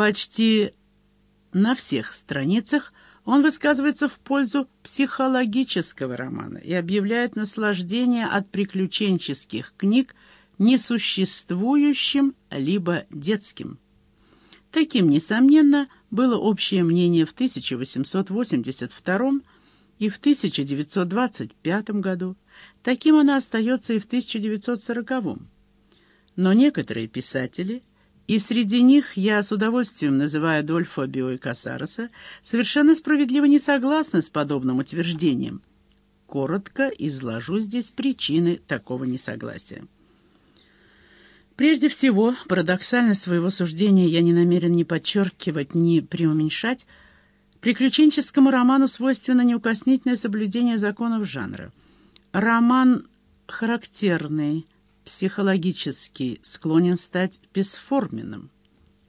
Почти на всех страницах он высказывается в пользу психологического романа и объявляет наслаждение от приключенческих книг несуществующим либо детским. Таким, несомненно, было общее мнение в 1882 и в 1925 году. Таким оно остается и в 1940 Но некоторые писатели, и среди них я с удовольствием называю Адольфо Био и Касароса, совершенно справедливо не согласны с подобным утверждением. Коротко изложу здесь причины такого несогласия. Прежде всего, парадоксально своего суждения я не намерен ни подчеркивать, ни преуменьшать, приключенческому роману свойственно неукоснительное соблюдение законов жанра. Роман характерный, психологический, склонен стать бесформенным.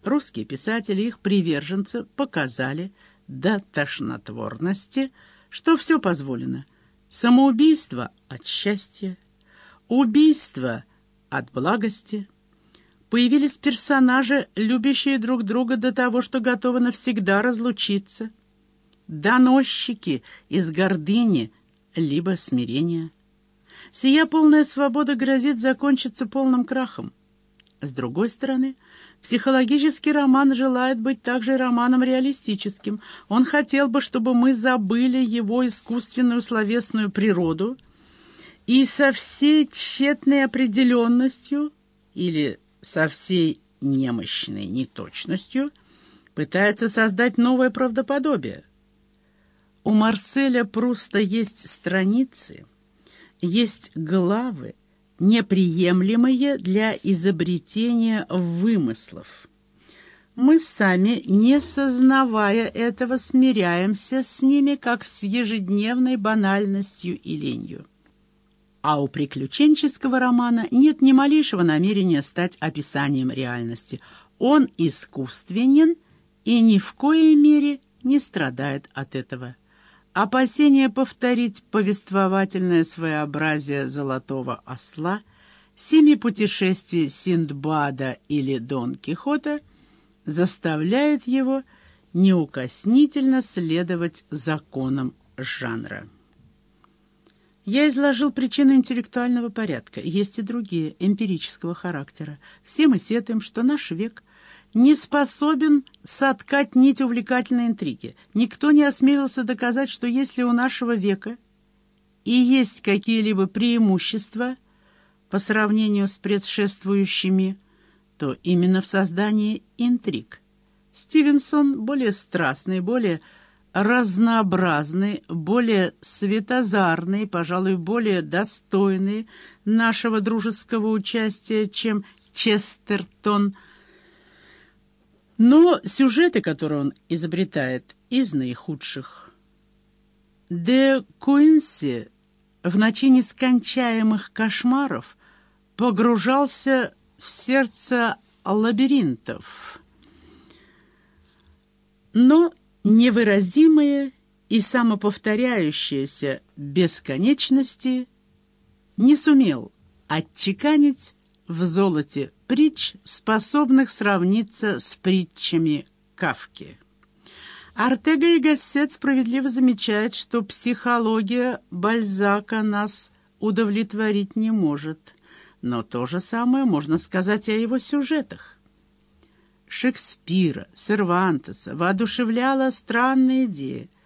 Русские писатели, их приверженцы, показали до тошнотворности, что все позволено. Самоубийство от счастья, убийство от благости – Появились персонажи, любящие друг друга до того, что готовы навсегда разлучиться. Доносчики из гордыни, либо смирения. Сия полная свобода грозит закончиться полным крахом. С другой стороны, психологический роман желает быть также романом реалистическим. Он хотел бы, чтобы мы забыли его искусственную словесную природу и со всей тщетной определенностью или со всей немощной неточностью пытается создать новое правдоподобие. У Марселя Пруста есть страницы, есть главы, неприемлемые для изобретения вымыслов. Мы сами, не сознавая этого, смиряемся с ними, как с ежедневной банальностью и ленью. А у приключенческого романа нет ни малейшего намерения стать описанием реальности. Он искусственен и ни в коей мере не страдает от этого. Опасение повторить повествовательное своеобразие «Золотого осла», «Семи путешествий Синдбада» или «Дон Кихота» заставляет его неукоснительно следовать законам жанра. Я изложил причину интеллектуального порядка. Есть и другие, эмпирического характера. Все мы сетуем, что наш век не способен соткать нить увлекательной интриги. Никто не осмелился доказать, что если у нашего века и есть какие-либо преимущества по сравнению с предшествующими, то именно в создании интриг. Стивенсон более страстный, более разнообразный, более светозарный, пожалуй, более достойный нашего дружеского участия, чем Честертон. Но сюжеты, которые он изобретает, из наихудших. Де Куинси в ночи нескончаемых кошмаров погружался в сердце лабиринтов. Но невыразимые и самоповторяющиеся бесконечности не сумел отчеканить в золоте притч, способных сравниться с притчами Кавки. Артега и Гассет справедливо замечает, что психология Бальзака нас удовлетворить не может, но то же самое можно сказать о его сюжетах. Шекспира, Сервантеса воодушевляла странная идея —